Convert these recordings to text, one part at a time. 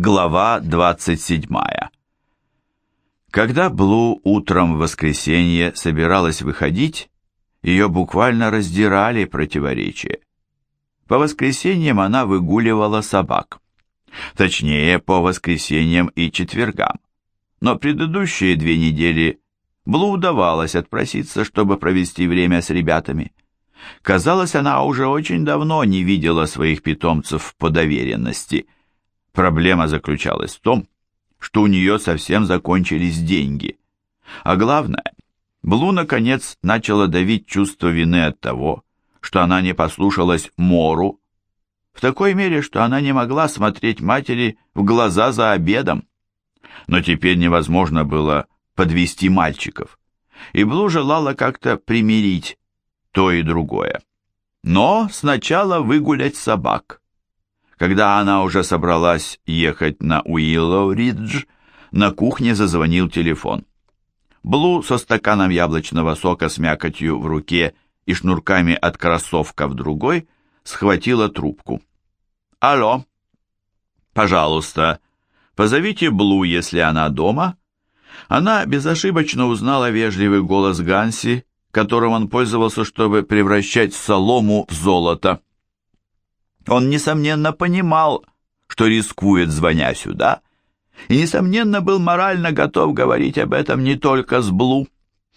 Глава 27 Когда Блу утром в воскресенье собиралась выходить, ее буквально раздирали противоречия. По воскресеньям она выгуливала собак. Точнее, по воскресеньям и четвергам. Но предыдущие две недели Блу удавалось отпроситься, чтобы провести время с ребятами. Казалось, она уже очень давно не видела своих питомцев по доверенности. Проблема заключалась в том, что у нее совсем закончились деньги. А главное, Блу, наконец, начала давить чувство вины от того, что она не послушалась Мору, в такой мере, что она не могла смотреть матери в глаза за обедом. Но теперь невозможно было подвести мальчиков, и Блу желала как-то примирить то и другое. Но сначала выгулять собак. Когда она уже собралась ехать на Уиллоу-Ридж, на кухне зазвонил телефон. Блу со стаканом яблочного сока с мякотью в руке и шнурками от кроссовка в другой схватила трубку. «Алло!» «Пожалуйста, позовите Блу, если она дома». Она безошибочно узнала вежливый голос Ганси которым он пользовался, чтобы превращать солому в золото. Он, несомненно, понимал, что рискует, звоня сюда, и, несомненно, был морально готов говорить об этом не только с Блу.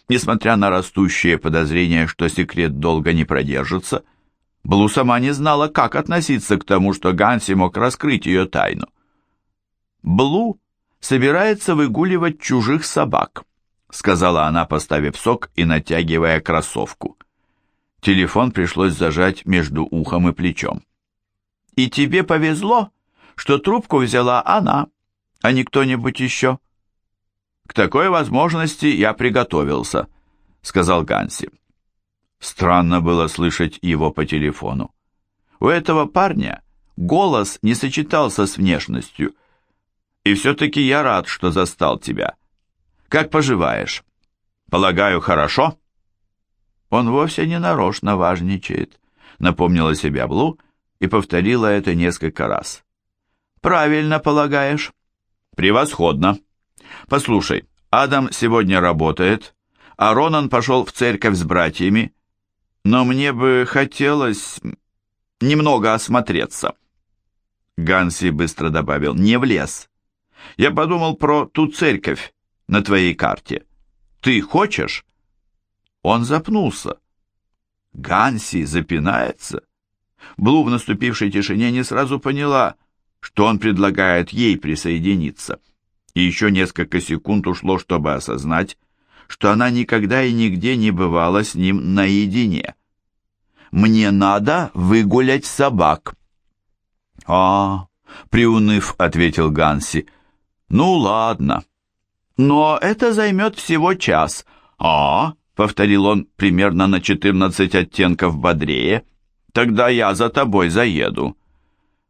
Несмотря на растущее подозрение, что секрет долго не продержится, Блу сама не знала, как относиться к тому, что Ганси мог раскрыть ее тайну. Блу собирается выгуливать чужих собак сказала она, поставив сок и натягивая кроссовку. Телефон пришлось зажать между ухом и плечом. «И тебе повезло, что трубку взяла она, а не кто-нибудь еще». «К такой возможности я приготовился», — сказал Ганси. Странно было слышать его по телефону. У этого парня голос не сочетался с внешностью. «И все-таки я рад, что застал тебя. Как поживаешь? Полагаю, хорошо? Он вовсе не нарочно важничает, напомнила себя Блу и повторила это несколько раз. Правильно полагаешь? Превосходно. Послушай, Адам сегодня работает, а Ронан пошел в церковь с братьями, но мне бы хотелось немного осмотреться. Ганси быстро добавил, не в лес. Я подумал про ту церковь, на твоей карте. Ты хочешь?» Он запнулся. Ганси запинается. Блу в наступившей тишине не сразу поняла, что он предлагает ей присоединиться. И еще несколько секунд ушло, чтобы осознать, что она никогда и нигде не бывала с ним наедине. «Мне надо выгулять собак». «А, — приуныв, — ответил Ганси, — ну ладно». «Но это займет всего час». «А?» — повторил он примерно на четырнадцать оттенков бодрее. «Тогда я за тобой заеду».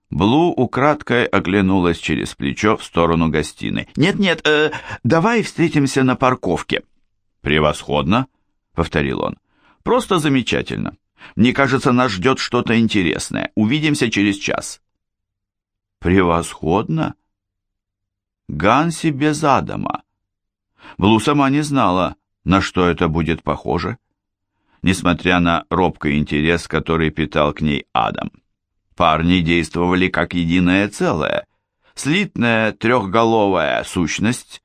Блу украдкой оглянулась через плечо в сторону гостиной. «Нет-нет, э, давай встретимся на парковке». «Превосходно», — повторил он. «Просто замечательно. Мне кажется, нас ждет что-то интересное. Увидимся через час». «Превосходно?» Ганси без Адама. Блу сама не знала, на что это будет похоже. Несмотря на робкий интерес, который питал к ней Адам. Парни действовали как единое целое, слитная трехголовая сущность.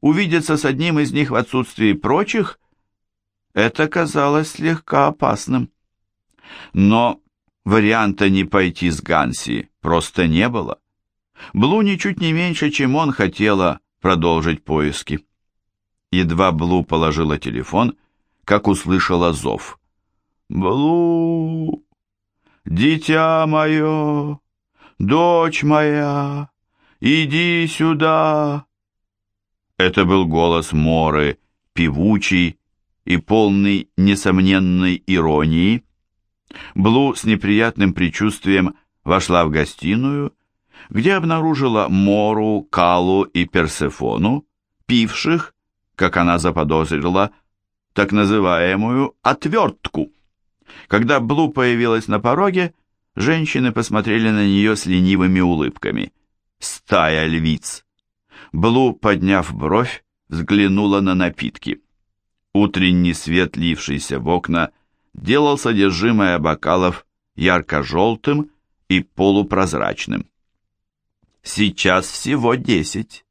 Увидеться с одним из них в отсутствии прочих – это казалось слегка опасным. Но варианта не пойти с Ганси просто не было. Блу ничуть не меньше, чем он хотела продолжить поиски. Едва Блу положила телефон, как услышала зов. «Блу! Дитя мое! Дочь моя! Иди сюда!» Это был голос Моры, певучий и полный несомненной иронии. Блу с неприятным предчувствием вошла в гостиную, где обнаружила Мору, Калу и Персефону, пивших как она заподозрила, так называемую «отвертку». Когда Блу появилась на пороге, женщины посмотрели на нее с ленивыми улыбками. стая львиц. Блу, подняв бровь, взглянула на напитки. Утренний свет, лившийся в окна, делал содержимое бокалов ярко-желтым и полупрозрачным. «Сейчас всего десять».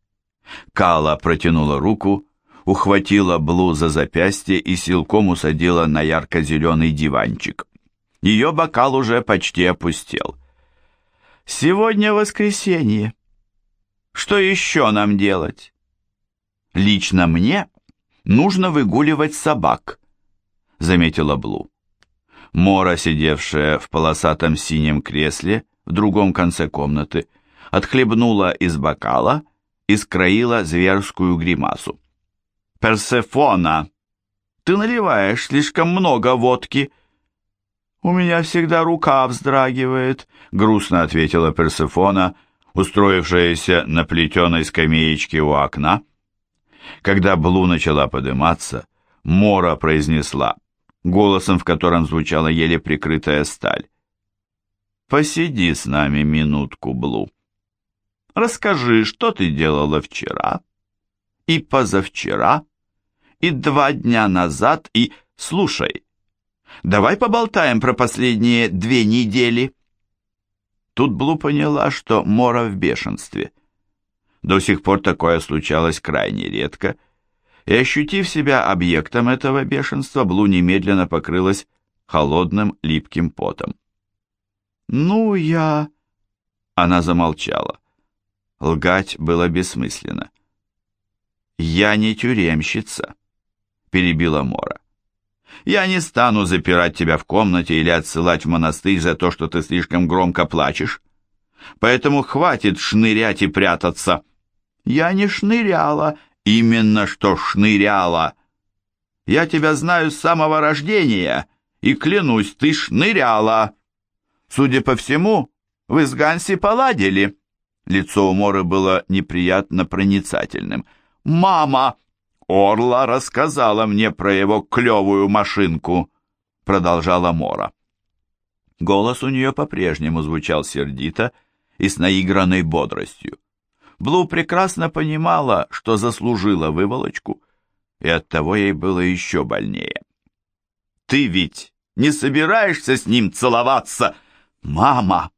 Кала протянула руку, ухватила Блу за запястье и силком усадила на ярко-зеленый диванчик. Ее бокал уже почти опустел. «Сегодня воскресенье. Что еще нам делать?» «Лично мне нужно выгуливать собак», — заметила Блу. Мора, сидевшая в полосатом синем кресле в другом конце комнаты, отхлебнула из бокала и скроила зверскую гримасу. «Персефона, ты наливаешь слишком много водки». «У меня всегда рука вздрагивает», — грустно ответила Персефона, устроившаяся на плетеной скамеечке у окна. Когда Блу начала подниматься, Мора произнесла, голосом, в котором звучала еле прикрытая сталь. «Посиди с нами минутку, Блу. Расскажи, что ты делала вчера, и позавчера, и два дня назад, и... Слушай, давай поболтаем про последние две недели». Тут Блу поняла, что Мора в бешенстве. До сих пор такое случалось крайне редко, и, ощутив себя объектом этого бешенства, Блу немедленно покрылась холодным липким потом. «Ну, я...» Она замолчала. Лгать было бессмысленно. «Я не тюремщица», — перебила Мора. «Я не стану запирать тебя в комнате или отсылать в монастырь за то, что ты слишком громко плачешь. Поэтому хватит шнырять и прятаться». «Я не шныряла», «Именно что шныряла. Я тебя знаю с самого рождения, и клянусь, ты шныряла. Судя по всему, вы с Ганси поладили». Лицо у Моры было неприятно проницательным. «Мама!» «Орла рассказала мне про его клевую машинку», — продолжала Мора. Голос у нее по-прежнему звучал сердито и с наигранной бодростью. Блу прекрасно понимала, что заслужила выволочку, и оттого ей было еще больнее. «Ты ведь не собираешься с ним целоваться?» «Мама,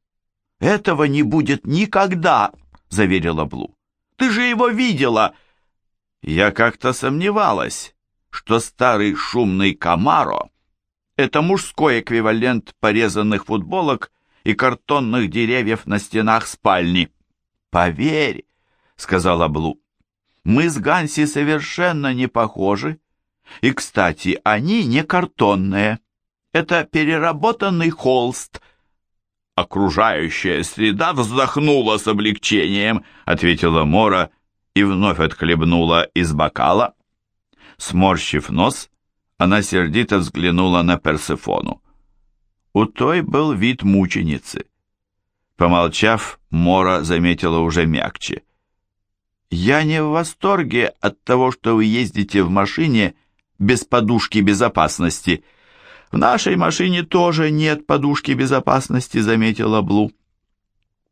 этого не будет никогда!» — заверила Блу. «Ты же его видела!» Я как-то сомневалась, что старый шумный Камаро — это мужской эквивалент порезанных футболок и картонных деревьев на стенах спальни. Поверь, — сказала Блу. «Мы с Ганси совершенно не похожи. И, кстати, они не картонные. Это переработанный холст». «Окружающая среда вздохнула с облегчением», — ответила Мора и вновь отхлебнула из бокала. Сморщив нос, она сердито взглянула на Персефону. У той был вид мученицы. Помолчав, Мора заметила уже мягче — «Я не в восторге от того, что вы ездите в машине без подушки безопасности. В нашей машине тоже нет подушки безопасности», — заметила Блу.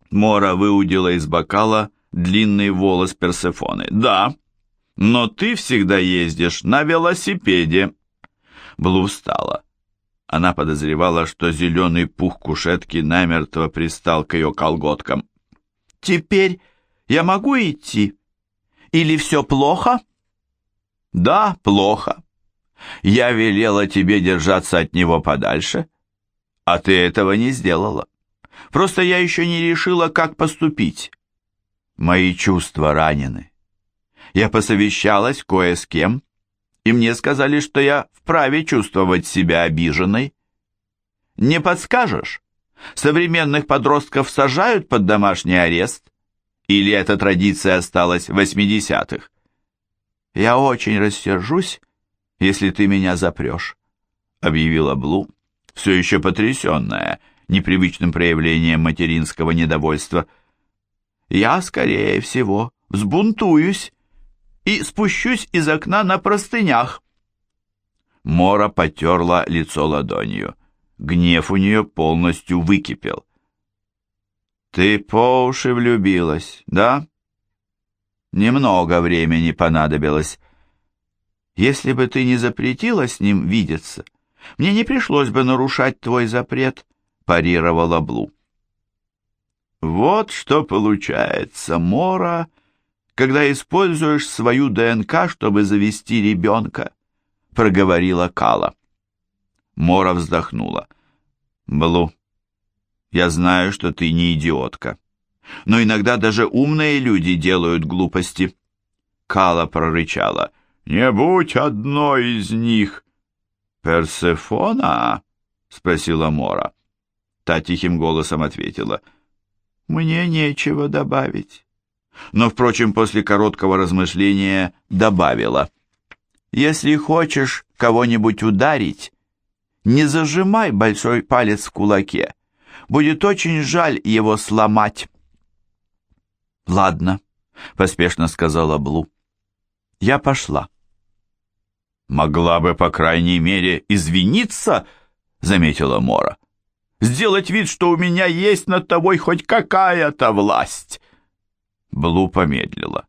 Мора выудила из бокала длинный волос Персефоны. «Да, но ты всегда ездишь на велосипеде». Блу встала. Она подозревала, что зеленый пух кушетки намертво пристал к ее колготкам. «Теперь я могу идти?» Или все плохо?» «Да, плохо. Я велела тебе держаться от него подальше, а ты этого не сделала. Просто я еще не решила, как поступить. Мои чувства ранены. Я посовещалась кое с кем, и мне сказали, что я вправе чувствовать себя обиженной. Не подскажешь? Современных подростков сажают под домашний арест, или эта традиция осталась в 80-х? Я очень рассержусь, если ты меня запрешь, объявила Блу, все еще потрясенная непривычным проявлением материнского недовольства. Я, скорее всего, взбунтуюсь и спущусь из окна на простынях. Мора потерла лицо ладонью. Гнев у нее полностью выкипел. Ты по уши влюбилась, да? Немного времени понадобилось. Если бы ты не запретила с ним видеться, мне не пришлось бы нарушать твой запрет, парировала Блу. Вот что получается, Мора, когда используешь свою ДНК, чтобы завести ребенка, проговорила Кала. Мора вздохнула. Блу, я знаю, что ты не идиотка. Но иногда даже умные люди делают глупости. Кала прорычала. «Не будь одной из них!» «Персефона?» — спросила Мора. Та тихим голосом ответила. «Мне нечего добавить». Но, впрочем, после короткого размышления добавила. «Если хочешь кого-нибудь ударить, не зажимай большой палец в кулаке. Будет очень жаль его сломать». «Ладно», — поспешно сказала Блу. «Я пошла». «Могла бы, по крайней мере, извиниться», — заметила Мора. «Сделать вид, что у меня есть над тобой хоть какая-то власть». Блу помедлила.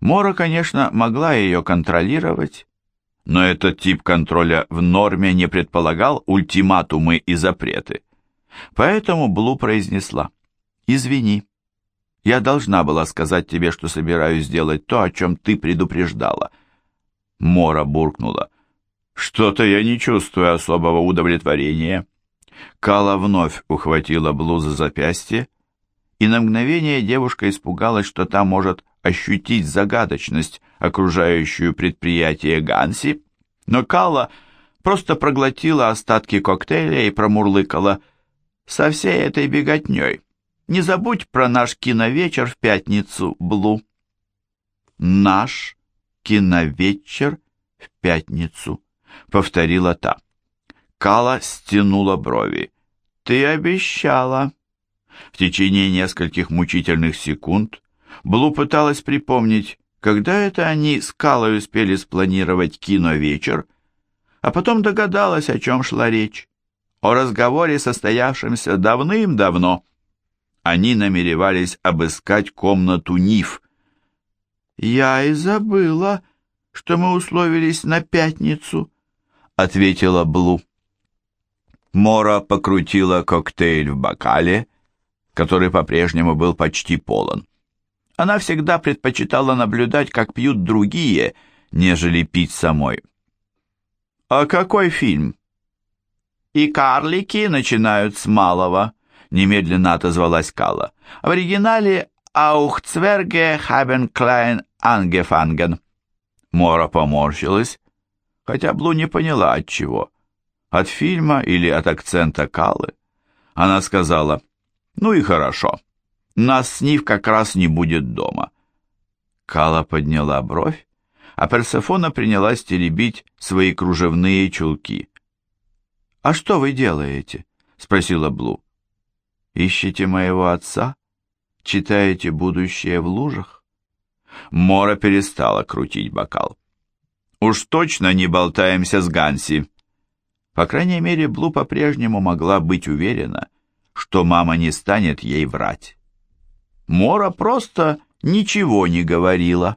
Мора, конечно, могла ее контролировать, но этот тип контроля в норме не предполагал ультиматумы и запреты. Поэтому Блу произнесла «Извини, я должна была сказать тебе, что собираюсь сделать то, о чем ты предупреждала». Мора буркнула «Что-то я не чувствую особого удовлетворения». Кала вновь ухватила Блу за запястье, и на мгновение девушка испугалась, что та может ощутить загадочность, окружающую предприятие Ганси, но Кала просто проглотила остатки коктейля и промурлыкала «Со всей этой беготней не забудь про наш киновечер в пятницу, Блу». «Наш киновечер в пятницу», — повторила та. Кала стянула брови. «Ты обещала». В течение нескольких мучительных секунд Блу пыталась припомнить, когда это они с Калой успели спланировать киновечер, а потом догадалась, о чем шла речь. О разговоре, состоявшемся давным-давно. Они намеревались обыскать комнату Ниф. «Я и забыла, что мы условились на пятницу», — ответила Блу. Мора покрутила коктейль в бокале, который по-прежнему был почти полон. Она всегда предпочитала наблюдать, как пьют другие, нежели пить самой. «А какой фильм?» «И карлики начинают с малого», — немедленно отозвалась Кала. «В оригинале «Аухцверге haben klein angefangen». Мора поморщилась, хотя Блу не поняла от чего. От фильма или от акцента Калы. Она сказала, «Ну и хорошо». Нас с Нив как раз не будет дома. Кала подняла бровь, а Персефона принялась теребить свои кружевные чулки. «А что вы делаете?» — спросила Блу. «Ищете моего отца? Читаете будущее в лужах?» Мора перестала крутить бокал. «Уж точно не болтаемся с Ганси!» По крайней мере, Блу по-прежнему могла быть уверена, что мама не станет ей врать. Мора просто ничего не говорила.